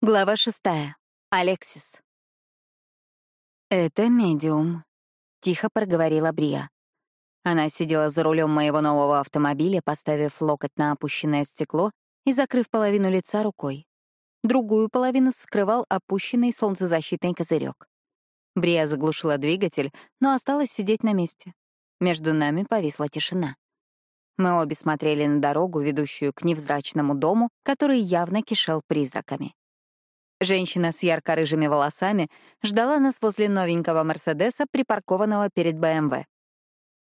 Глава шестая. Алексис. «Это медиум», — тихо проговорила Брия. Она сидела за рулем моего нового автомобиля, поставив локоть на опущенное стекло и закрыв половину лица рукой. Другую половину скрывал опущенный солнцезащитный козырек. Брия заглушила двигатель, но осталась сидеть на месте. Между нами повисла тишина. Мы обе смотрели на дорогу, ведущую к невзрачному дому, который явно кишел призраками. Женщина с ярко-рыжими волосами ждала нас возле новенького Мерседеса, припаркованного перед БМВ.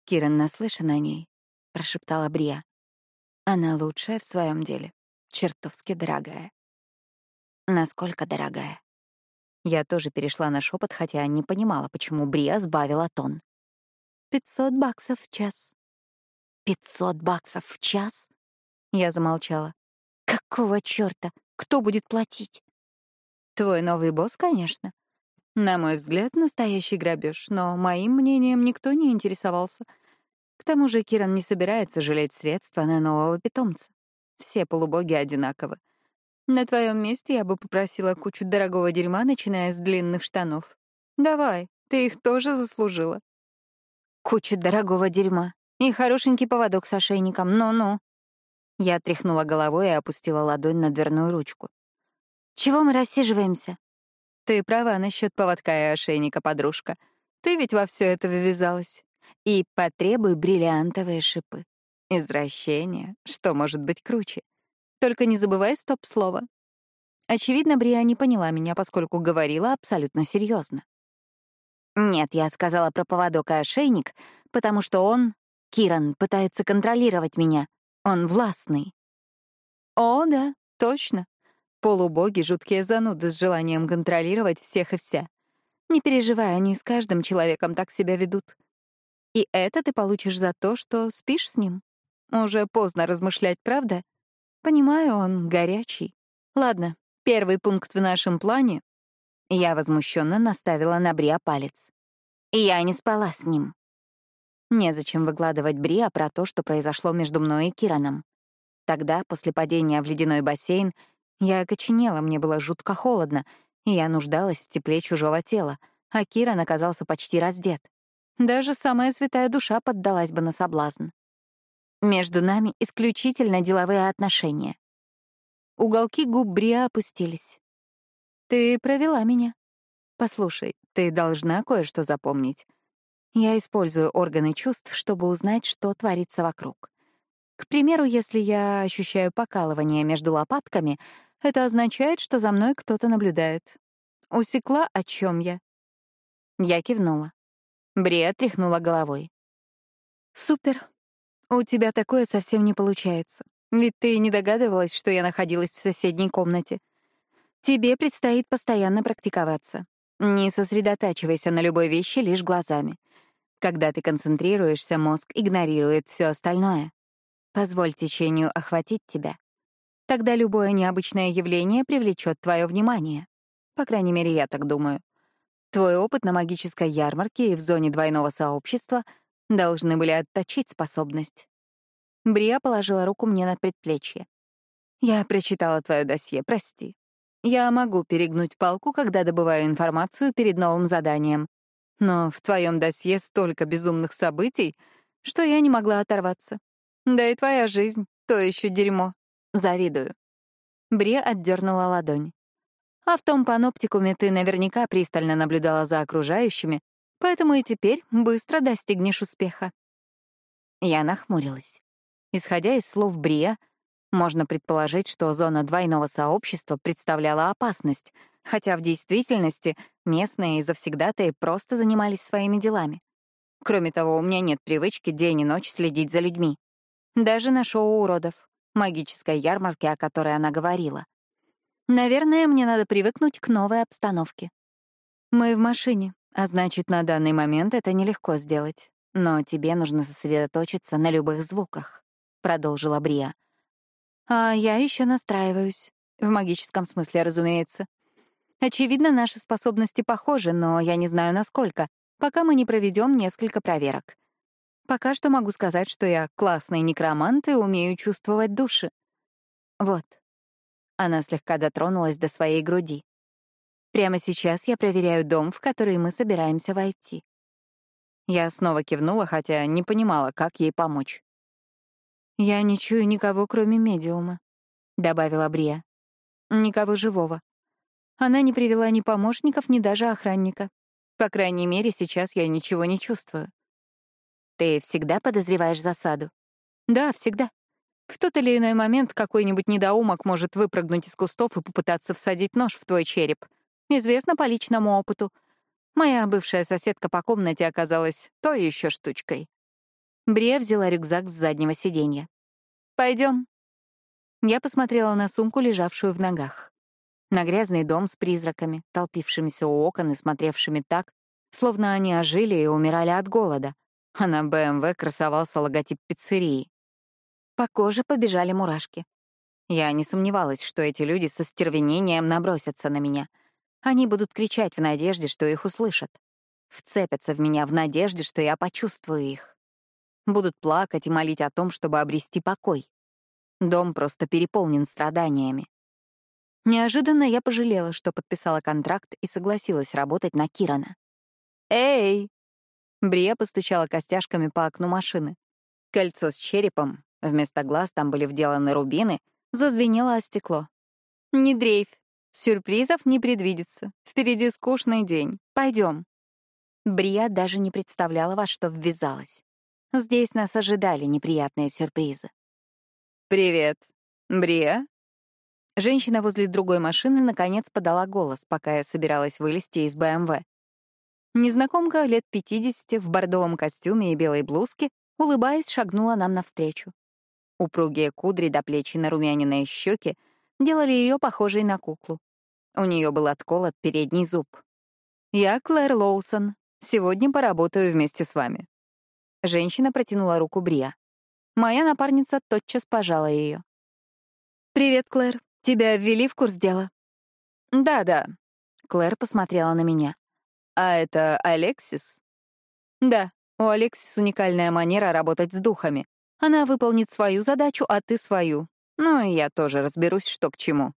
«Киран наслышан о ней», — прошептала Брия. «Она лучшая в своем деле. Чертовски дорогая». «Насколько дорогая?» Я тоже перешла на шепот, хотя не понимала, почему Брия сбавила тон. «Пятьсот баксов в час». «Пятьсот баксов в час?» Я замолчала. «Какого чёрта? Кто будет платить?» Твой новый босс, конечно. На мой взгляд, настоящий грабеж, но моим мнением никто не интересовался. К тому же Киран не собирается жалеть средства на нового питомца. Все полубоги одинаковы. На твоем месте я бы попросила кучу дорогого дерьма, начиная с длинных штанов. Давай, ты их тоже заслужила. Кучу дорогого дерьма. И хорошенький поводок с ошейником. Ну-ну. Я тряхнула головой и опустила ладонь на дверную ручку. Чего мы рассиживаемся? Ты права насчет поводка и ошейника, подружка. Ты ведь во все это ввязалась. И потребуй бриллиантовые шипы. Извращение. Что может быть круче? Только не забывай стоп-слово. Очевидно, Брия не поняла меня, поскольку говорила абсолютно серьезно. Нет, я сказала про поводок и ошейник, потому что он, Киран, пытается контролировать меня. Он властный. О, да, точно. Полубоги — жуткие зануды с желанием контролировать всех и вся. Не переживай, они с каждым человеком так себя ведут. И это ты получишь за то, что спишь с ним. Уже поздно размышлять, правда? Понимаю, он горячий. Ладно, первый пункт в нашем плане. Я возмущенно наставила на Бриа палец. Я не спала с ним. Незачем выкладывать Бриа про то, что произошло между мной и Кираном. Тогда, после падения в ледяной бассейн, я окоченела, мне было жутко холодно, и я нуждалась в тепле чужого тела, а Киран оказался почти раздет. Даже самая святая душа поддалась бы на соблазн. Между нами исключительно деловые отношения. Уголки губ Бриа опустились. «Ты провела меня. Послушай, ты должна кое-что запомнить. Я использую органы чувств, чтобы узнать, что творится вокруг. К примеру, если я ощущаю покалывание между лопатками — это означает, что за мной кто-то наблюдает. Усекла, о чем я. Я кивнула. Брия тряхнула головой. «Супер. У тебя такое совсем не получается. Ведь ты не догадывалась, что я находилась в соседней комнате. Тебе предстоит постоянно практиковаться. Не сосредотачивайся на любой вещи лишь глазами. Когда ты концентрируешься, мозг игнорирует все остальное. Позволь течению охватить тебя. Тогда любое необычное явление привлечет твое внимание. По крайней мере, я так думаю. Твой опыт на магической ярмарке и в зоне двойного сообщества должны были отточить способность. Брия положила руку мне на предплечье. Я прочитала твое досье, прости. Я могу перегнуть палку, когда добываю информацию перед новым заданием. Но в твоем досье столько безумных событий, что я не могла оторваться. Да и твоя жизнь — то еще дерьмо. Завидую. Бре отдернула ладонь. А в том паноптикуме ты наверняка пристально наблюдала за окружающими, поэтому и теперь быстро достигнешь успеха. Я нахмурилась. Исходя из слов Брия, можно предположить, что зона двойного сообщества представляла опасность, хотя в действительности местные и завсегдатые просто занимались своими делами. Кроме того, у меня нет привычки день и ночь следить за людьми. Даже на шоу уродов магической ярмарке, о которой она говорила. Наверное, мне надо привыкнуть к новой обстановке. Мы в машине, а значит, на данный момент это нелегко сделать. Но тебе нужно сосредоточиться на любых звуках, продолжила Брия. А я еще настраиваюсь. В магическом смысле, разумеется. Очевидно, наши способности похожи, но я не знаю, насколько, пока мы не проведем несколько проверок. Пока что могу сказать, что я классный некромант и умею чувствовать души. Вот. Она слегка дотронулась до своей груди. Прямо сейчас я проверяю дом, в который мы собираемся войти. Я снова кивнула, хотя не понимала, как ей помочь. «Я не чую никого, кроме медиума», — добавила Брия. «Никого живого. Она не привела ни помощников, ни даже охранника. По крайней мере, сейчас я ничего не чувствую». «Ты всегда подозреваешь засаду?» «Да, всегда. В тот или иной момент какой-нибудь недоумок может выпрыгнуть из кустов и попытаться всадить нож в твой череп. Известно по личному опыту. Моя бывшая соседка по комнате оказалась той еще штучкой. Брия взяла рюкзак с заднего сиденья. Пойдем. Я посмотрела на сумку, лежавшую в ногах. На грязный дом с призраками, толпившимися у окон и смотревшими так, словно они ожили и умирали от голода, а на БМВ красовался логотип пиццерии. По коже побежали мурашки. Я не сомневалась, что эти люди со стервенением набросятся на меня. Они будут кричать в надежде, что их услышат. Вцепятся в меня в надежде, что я почувствую их. Будут плакать и молить о том, чтобы обрести покой. Дом просто переполнен страданиями. Неожиданно я пожалела, что подписала контракт и согласилась работать на Кирана. «Эй!» Брия постучала костяшками по окну машины. Кольцо с черепом Вместо глаз там были вделаны рубины, зазвенело о стекло. «Не дрейфь. Сюрпризов не предвидится. Впереди скучный день. Пойдем. Брия даже не представляла, во что ввязалась. Здесь нас ожидали неприятные сюрпризы. «Привет. Брия?» Женщина возле другой машины наконец подала голос, пока я собиралась вылезти из БМВ. Незнакомка лет 50 в бордовом костюме и белой блузке, улыбаясь, шагнула нам навстречу. Упругие кудри до плеч и нарумяненные щеки делали ее похожей на куклу. У нее был отколот передний зуб. «Я Клэр Лоусон. Сегодня поработаю вместе с вами». Женщина протянула руку Брия. Моя напарница тотчас пожала ее. «Привет, Клэр. Тебя ввели в курс дела?» «Да-да». Клэр посмотрела на меня. «А это Алексис?» «Да, у Алексис уникальная манера работать с духами. Она выполнит свою задачу, а ты свою. Ну и я тоже разберусь, что к чему.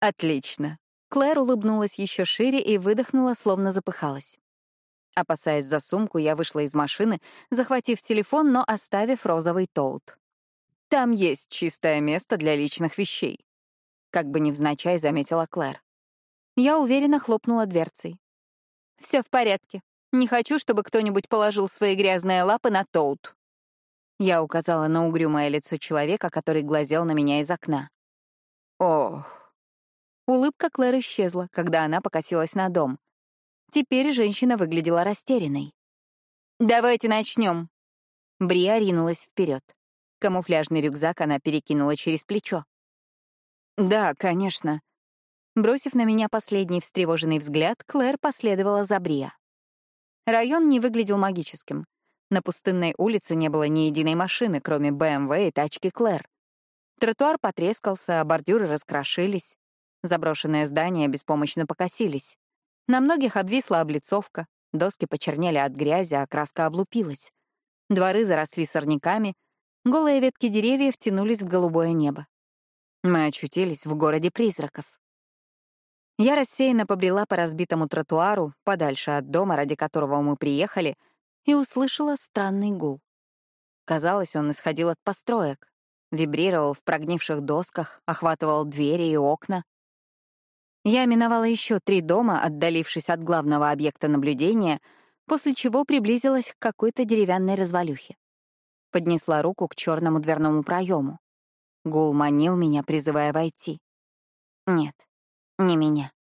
Отлично. Клэр улыбнулась еще шире и выдохнула, словно запыхалась. Опасаясь за сумку, я вышла из машины, захватив телефон, но оставив розовый тоут. «Там есть чистое место для личных вещей», — как бы невзначай заметила Клэр. Я уверенно хлопнула дверцей. Все в порядке. Не хочу, чтобы кто-нибудь положил свои грязные лапы на тоут». Я указала на угрюмое лицо человека, который глазел на меня из окна. Ох. Улыбка Клэр исчезла, когда она покосилась на дом. Теперь женщина выглядела растерянной. «Давайте начнем. Брия ринулась вперед. Камуфляжный рюкзак она перекинула через плечо. «Да, конечно». Бросив на меня последний встревоженный взгляд, Клэр последовала за Брия. Район не выглядел магическим. На пустынной улице не было ни единой машины, кроме БМВ и тачки Клэр. Тротуар потрескался, а бордюры раскрошились. Заброшенные здания беспомощно покосились. На многих обвисла облицовка, доски почернели от грязи, а краска облупилась. Дворы заросли сорняками, голые ветки деревьев тянулись в голубое небо. Мы очутились в городе призраков. Я рассеянно побрела по разбитому тротуару, подальше от дома, ради которого мы приехали — и услышала странный гул. Казалось, он исходил от построек, вибрировал в прогнивших досках, охватывал двери и окна. Я миновала еще три дома, отдалившись от главного объекта наблюдения, после чего приблизилась к какой-то деревянной развалюхе. Поднесла руку к черному дверному проему. Гул манил меня, призывая войти. Нет, не меня.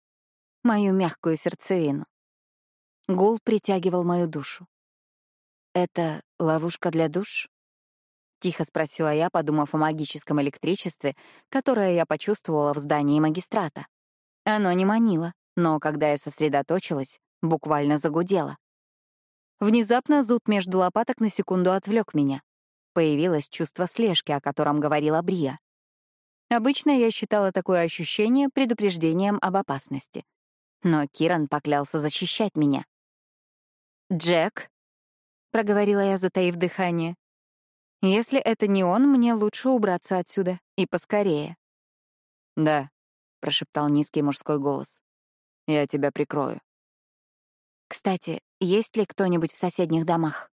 Мою мягкую сердцевину. Гул притягивал мою душу. «Это ловушка для душ?» — тихо спросила я, подумав о магическом электричестве, которое я почувствовала в здании магистрата. Оно не манило, но когда я сосредоточилась, буквально загудело. Внезапно зуд между лопаток на секунду отвлек меня. Появилось чувство слежки, о котором говорила Брия. Обычно я считала такое ощущение предупреждением об опасности. Но Киран поклялся защищать меня. «Джек», — проговорила я, затаив дыхание. «Если это не он, мне лучше убраться отсюда. И поскорее». «Да», — прошептал низкий мужской голос. «Я тебя прикрою». «Кстати, есть ли кто-нибудь в соседних домах?»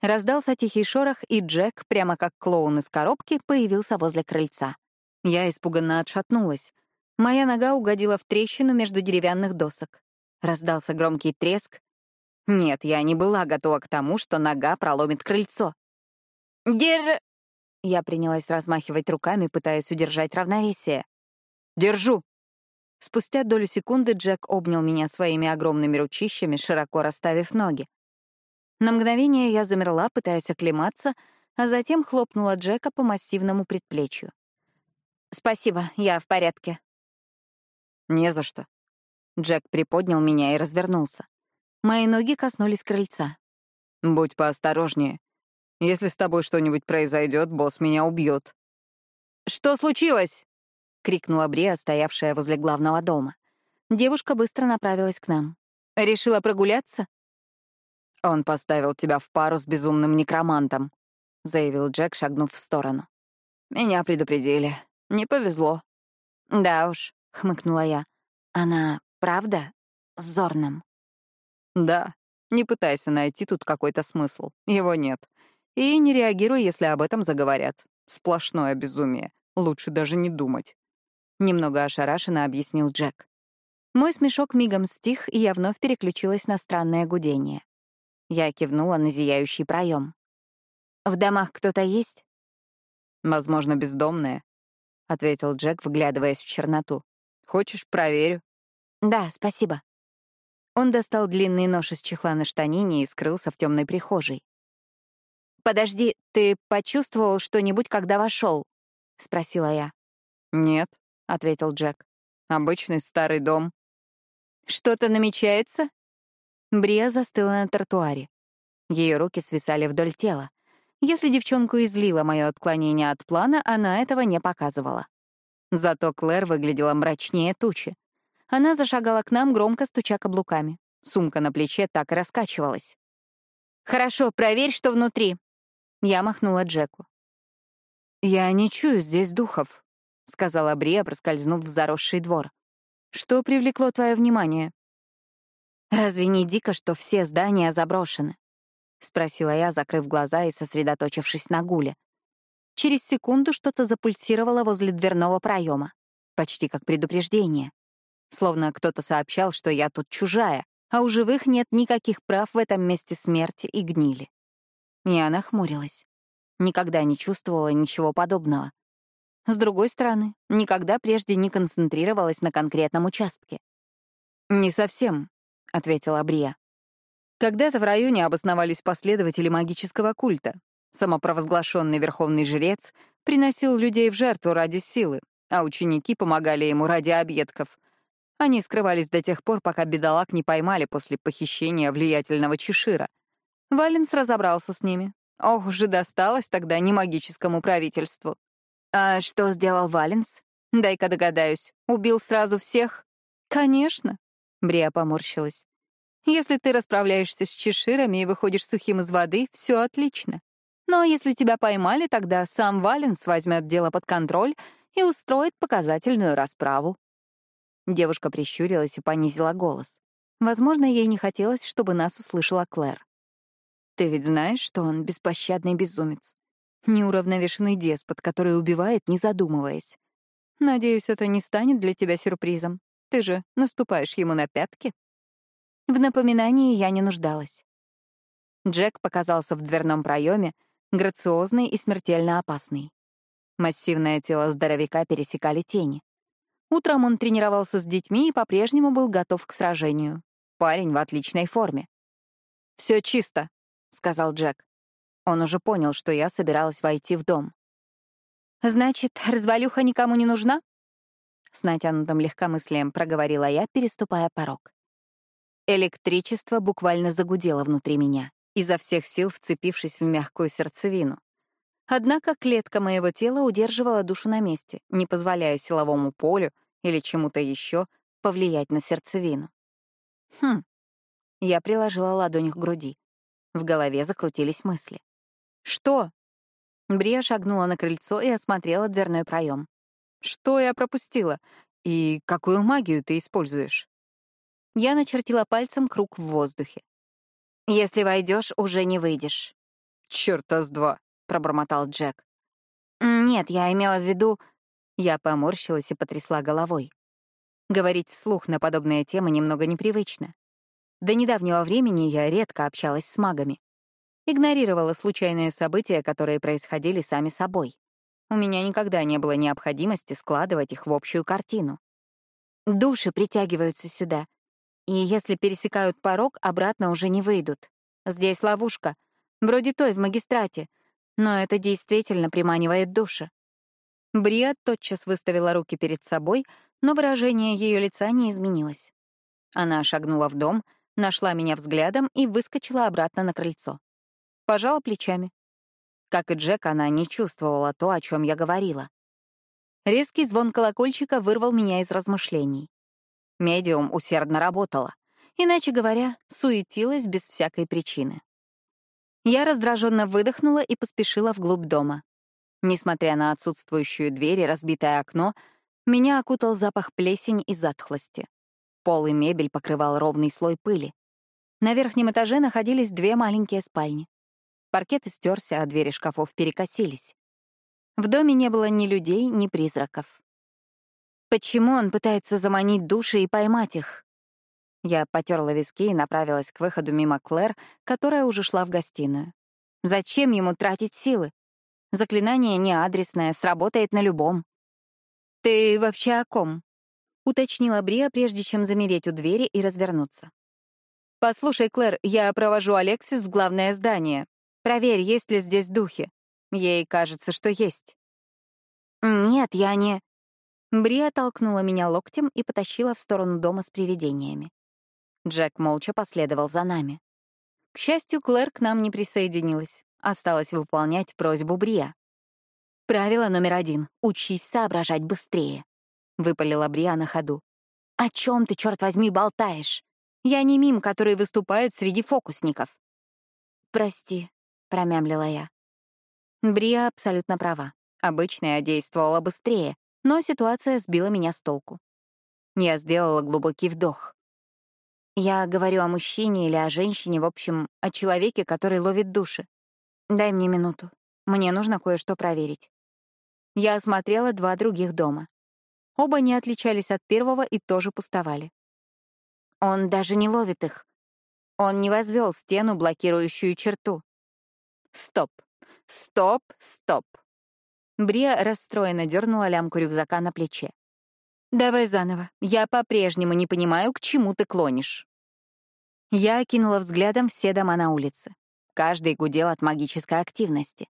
Раздался тихий шорох, и Джек, прямо как клоун из коробки, появился возле крыльца. Я испуганно отшатнулась. Моя нога угодила в трещину между деревянных досок. Раздался громкий треск. Нет, я не была готова к тому, что нога проломит крыльцо. «Дер...» Я принялась размахивать руками, пытаясь удержать равновесие. «Держу!» Спустя долю секунды Джек обнял меня своими огромными ручищами, широко расставив ноги. На мгновение я замерла, пытаясь оклематься, а затем хлопнула Джека по массивному предплечью. «Спасибо, я в порядке». «Не за что». Джек приподнял меня и развернулся. Мои ноги коснулись крыльца. «Будь поосторожнее. Если с тобой что-нибудь произойдет, босс меня убьет». «Что случилось?» — крикнула Брия, стоявшая возле главного дома. Девушка быстро направилась к нам. «Решила прогуляться?» «Он поставил тебя в пару с безумным некромантом», — заявил Джек, шагнув в сторону. «Меня предупредили. Не повезло». «Да уж», — хмыкнула я. «Она правда с Зорным?» «Да. Не пытайся найти тут какой-то смысл. Его нет. И не реагируй, если об этом заговорят. Сплошное безумие. Лучше даже не думать». Немного ошарашенно объяснил Джек. Мой смешок мигом стих, и я вновь переключилась на странное гудение. Я кивнула на зияющий проем. «В домах кто-то есть?» «Возможно, бездомные», — ответил Джек, вглядываясь в черноту. «Хочешь, проверю?» «Да, спасибо». Он достал длинный нож из чехла на штанине и скрылся в темной прихожей. «Подожди, ты почувствовал что-нибудь, когда вошел? спросила я. «Нет», — ответил Джек. «Обычный старый дом». «Что-то намечается?» Брия застыла на тротуаре. Ее руки свисали вдоль тела. Если девчонку излило мое отклонение от плана, она этого не показывала. Зато Клэр выглядела мрачнее тучи. Она зашагала к нам, громко стуча каблуками. Сумка на плече так и раскачивалась. «Хорошо, проверь, что внутри». Я махнула Джеку. «Я не чую здесь духов», — сказала Брия, проскользнув в заросший двор. «Что привлекло твое внимание?» «Разве не дико, что все здания заброшены?» — спросила я, закрыв глаза и сосредоточившись на гуле. Через секунду что-то запульсировало возле дверного проема, почти как предупреждение. Словно кто-то сообщал, что я тут чужая, а у живых нет никаких прав в этом месте смерти и гнили. Я нахмурилась. Никогда не чувствовала ничего подобного. С другой стороны, никогда прежде не концентрировалась на конкретном участке. «Не совсем», — ответила Брия. Когда-то в районе обосновались последователи магического культа. Самопровозглашенный верховный жрец приносил людей в жертву ради силы, а ученики помогали ему ради объедков. Они скрывались до тех пор, пока бедолаг не поймали после похищения влиятельного Чешира. Валенс разобрался с ними. Ох и досталось тогда не магическому правительству. «А что сделал Валенс?» «Дай-ка догадаюсь. Убил сразу всех?» «Конечно», Брия поморщилась. «Если ты расправляешься с чеширами и выходишь сухим из воды, все отлично. Но если тебя поймали, тогда сам Валенс возьмет дело под контроль и устроит показательную расправу». Девушка прищурилась и понизила голос. Возможно, ей не хотелось, чтобы нас услышала Клэр. «Ты ведь знаешь, что он беспощадный безумец? Неуравновешенный деспот, который убивает, не задумываясь. Надеюсь, это не станет для тебя сюрпризом. Ты же наступаешь ему на пятки. В напоминании я не нуждалась. Джек показался в дверном проеме, грациозный и смертельно опасный. Массивное тело здоровяка пересекали тени. Утром он тренировался с детьми и по-прежнему был готов к сражению. Парень в отличной форме. «Все чисто», — сказал Джек. Он уже понял, что я собиралась войти в дом. «Значит, развалюха никому не нужна?» С натянутым легкомыслием проговорила я, переступая порог. Электричество буквально загудело внутри меня, изо всех сил вцепившись в мягкую сердцевину. Однако клетка моего тела удерживала душу на месте, не позволяя силовому полю или чему-то еще повлиять на сердцевину. Хм. Я приложила ладонь к груди. В голове закрутились мысли. «Что?» Брия шагнула на крыльцо и осмотрела дверной проем. Что я пропустила? И какую магию ты используешь? Я начертила пальцем круг в воздухе. Если войдешь, уже не выйдешь. Чёрта с два, пробормотал Джек. Нет, я имела в виду... Я поморщилась и потрясла головой. Говорить вслух на подобные темы немного непривычно. До недавнего времени я редко общалась с магами. Игнорировала случайные события, которые происходили сами собой. У меня никогда не было необходимости складывать их в общую картину. Души притягиваются сюда, и если пересекают порог, обратно уже не выйдут. Здесь ловушка, вроде той в магистрате, но это действительно приманивает души. Бриа тотчас выставила руки перед собой, но выражение ее лица не изменилось. Она шагнула в дом, нашла меня взглядом и выскочила обратно на крыльцо. Пожала плечами. Как и Джек, она не чувствовала то, о чем я говорила. Резкий звон колокольчика вырвал меня из размышлений. Медиум усердно работала. Иначе говоря, суетилась без всякой причины. Я раздраженно выдохнула и поспешила вглубь дома. Несмотря на отсутствующую дверь и разбитое окно, меня окутал запах плесень и затхлости. Пол и мебель покрывал ровный слой пыли. На верхнем этаже находились две маленькие спальни. Паркет истерся, а двери шкафов перекосились. В доме не было ни людей, ни призраков. Почему он пытается заманить души и поймать их? Я потерла виски и направилась к выходу мимо Клэр, которая уже шла в гостиную. Зачем ему тратить силы? Заклинание не адресное, сработает на любом. «Ты вообще о ком?» — уточнила Брия, прежде чем замереть у двери и развернуться. «Послушай, Клэр, я провожу Алексис в главное здание. Проверь, есть ли здесь духи. Ей кажется, что есть. Нет, я не... Брия толкнула меня локтем и потащила в сторону дома с привидениями. Джек молча последовал за нами. К счастью, Клэр к нам не присоединилась. Осталось выполнять просьбу Брия. «Правило номер один — учись соображать быстрее», — выпалила Брия на ходу. «О чем ты, черт возьми, болтаешь? Я не мим, который выступает среди фокусников». «Прости», — промямлила я. Брия абсолютно права. Обычно я действовала быстрее, но ситуация сбила меня с толку. Я сделала глубокий вдох. Я говорю о мужчине или о женщине, в общем, о человеке, который ловит души. Дай мне минуту. Мне нужно кое-что проверить. Я осмотрела два других дома. Оба не отличались от первого и тоже пустовали. Он даже не ловит их. Он не возвел стену, блокирующую черту. Стоп, стоп, стоп. Брия расстроенно дернула лямку рюкзака на плече. «Давай заново. Я по-прежнему не понимаю, к чему ты клонишь». Я окинула взглядом все дома на улице. Каждый гудел от магической активности.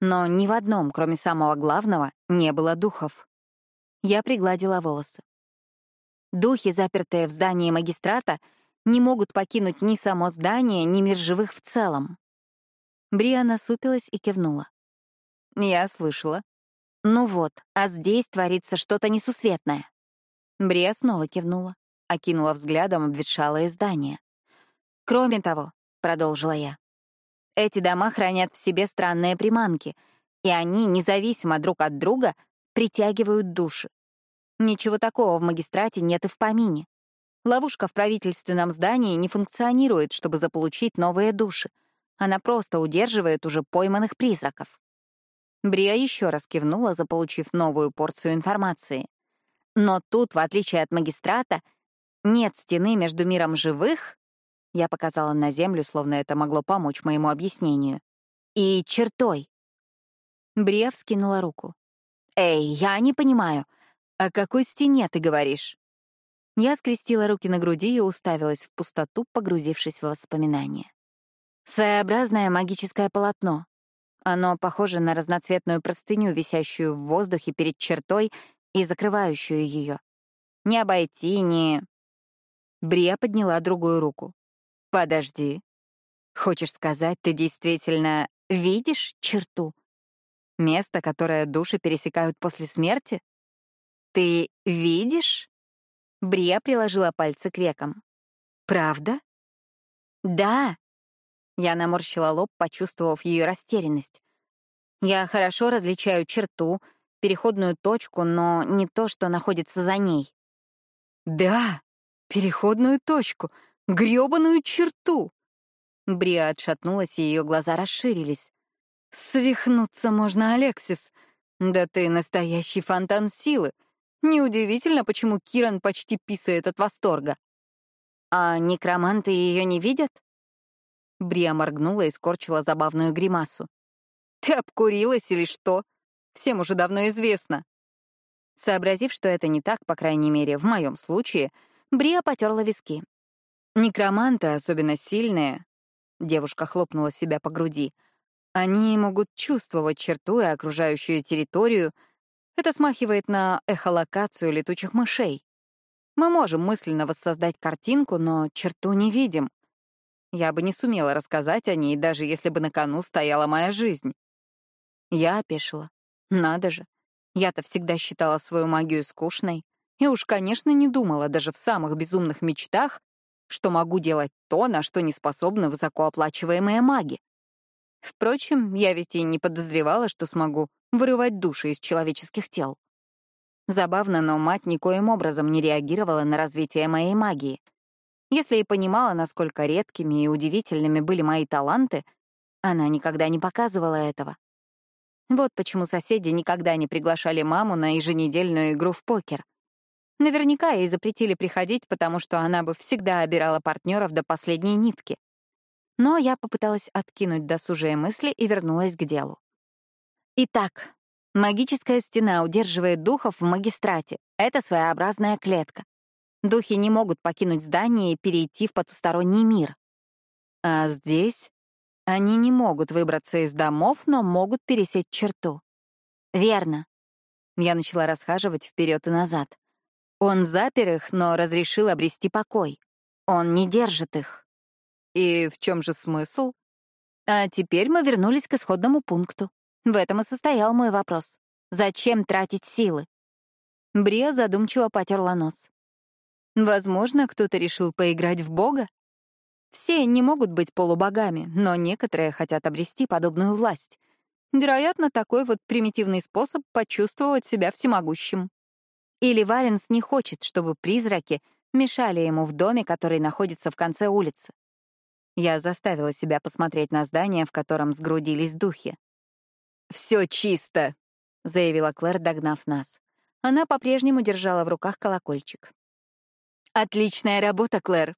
Но ни в одном, кроме самого главного, не было духов. Я пригладила волосы. Духи, запертые в здании магистрата, не могут покинуть ни само здание, ни мир живых в целом. Бриа насупилась и кивнула. Я слышала. Ну вот, а здесь творится что-то несусветное. Бриа снова кивнула, окинула взглядом обветшалое здание. Кроме того, продолжила я, эти дома хранят в себе странные приманки, и они, независимо друг от друга, притягивают души. Ничего такого в магистрате нет и в помине. Ловушка в правительственном здании не функционирует, чтобы заполучить новые души — она просто удерживает уже пойманных призраков. Брия еще раз кивнула, заполучив новую порцию информации. Но тут, в отличие от магистрата, нет стены между миром живых, я показала на землю, словно это могло помочь моему объяснению, и чертой. Брия вскинула руку. «Эй, я не понимаю, о какой стене ты говоришь?» Я скрестила руки на груди и уставилась в пустоту, погрузившись в воспоминания. Своеобразное магическое полотно. Оно похоже на разноцветную простыню, висящую в воздухе перед чертой и закрывающую ее. Не обойти, не... Брия подняла другую руку. «Подожди. Хочешь сказать, ты действительно видишь черту? Место, которое души пересекают после смерти? Ты видишь?» Брия приложила пальцы к векам. «Правда?» «Да», я наморщила лоб, почувствовав ее растерянность. Я хорошо различаю черту, переходную точку, но не то, что находится за ней. Да, переходную точку, грёбаную черту. Бриа отшатнулась, и ее глаза расширились. «Свихнуться можно, Алексис. Да ты настоящий фонтан силы. Неудивительно, почему Киран почти писает от восторга. А некроманты ее не видят? Бриа моргнула и скорчила забавную гримасу. «Ты обкурилась или что? Всем уже давно известно». Сообразив, что это не так, по крайней мере, в моем случае, Бриа потерла виски. Некроманты, особенно сильные, девушка хлопнула себя по груди, они могут чувствовать черту и окружающую территорию. Это смахивает на эхолокацию летучих мышей. Мы можем мысленно воссоздать картинку, но черту не видим. Я бы не сумела рассказать о ней, даже если бы на кону стояла моя жизнь. Я опешила. Надо же. Я-то всегда считала свою магию скучной. И уж, конечно, не думала даже в самых безумных мечтах, что могу делать то, на что не способны высокооплачиваемые маги. Впрочем, я ведь и не подозревала, что смогу вырывать души из человеческих тел. Забавно, но мать никоим образом не реагировала на развитие моей магии — если и понимала, насколько редкими и удивительными были мои таланты, она никогда не показывала этого. Вот почему соседи никогда не приглашали маму на еженедельную игру в покер. Наверняка ей запретили приходить, потому что она бы всегда обирала партнеров до последней нитки. Но я попыталась откинуть досужие мысли и вернулась к делу. Итак, магическая стена удерживает духов в магистрате. Это своеобразная клетка. Духи не могут покинуть здание и перейти в потусторонний мир. А здесь они не могут выбраться из домов, но могут пересечь черту. Верно. Я начала расхаживать вперед и назад. Он запер их, но разрешил обрести покой. Он не держит их. И в чем же смысл? А теперь мы вернулись к исходному пункту. В этом и состоял мой вопрос. Зачем тратить силы? Брия задумчиво потерла нос. Возможно, кто-то решил поиграть в Бога? Все не могут быть полубогами, но некоторые хотят обрести подобную власть. Вероятно, такой вот примитивный способ почувствовать себя всемогущим. Или Валенс не хочет, чтобы призраки мешали ему в доме, который находится в конце улицы. Я заставила себя посмотреть на здание, в котором сгрудились духи. «Все чисто», — заявила Клэр, догнав нас. Она по-прежнему держала в руках колокольчик. «Отличная работа, Клэр!»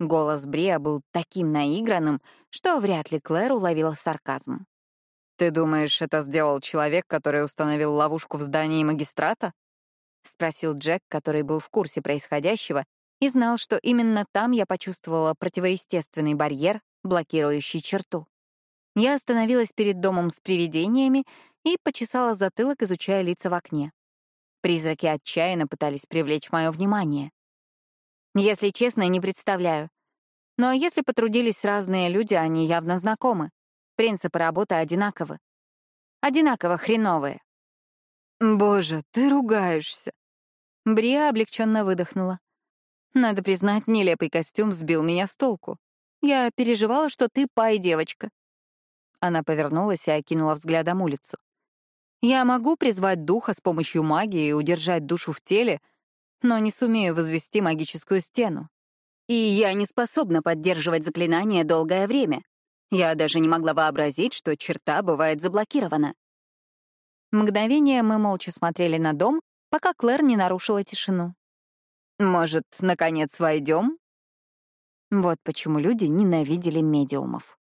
Голос Бриа был таким наигранным, что вряд ли Клэр уловила сарказм. «Ты думаешь, это сделал человек, который установил ловушку в здании магистрата?» — спросил Джек, который был в курсе происходящего и знал, что именно там я почувствовала противоестественный барьер, блокирующий черту. Я остановилась перед домом с привидениями и почесала затылок, изучая лица в окне. Призраки отчаянно пытались привлечь мое внимание. Если честно, не представляю. Но если потрудились разные люди, они явно знакомы. Принципы работы одинаковы. Одинаково хреновые. «Боже, ты ругаешься!» Брия облегченно выдохнула. «Надо признать, нелепый костюм сбил меня с толку. Я переживала, что ты пай-девочка». Она повернулась и окинула взглядом улицу. «Я могу призвать духа с помощью магии и удержать душу в теле, но не сумею возвести магическую стену. И я не способна поддерживать заклинание долгое время. Я даже не могла вообразить, что черта бывает заблокирована. Мгновение мы молча смотрели на дом, пока Клэр не нарушила тишину. «Может, наконец войдем?» Вот почему люди ненавидели медиумов.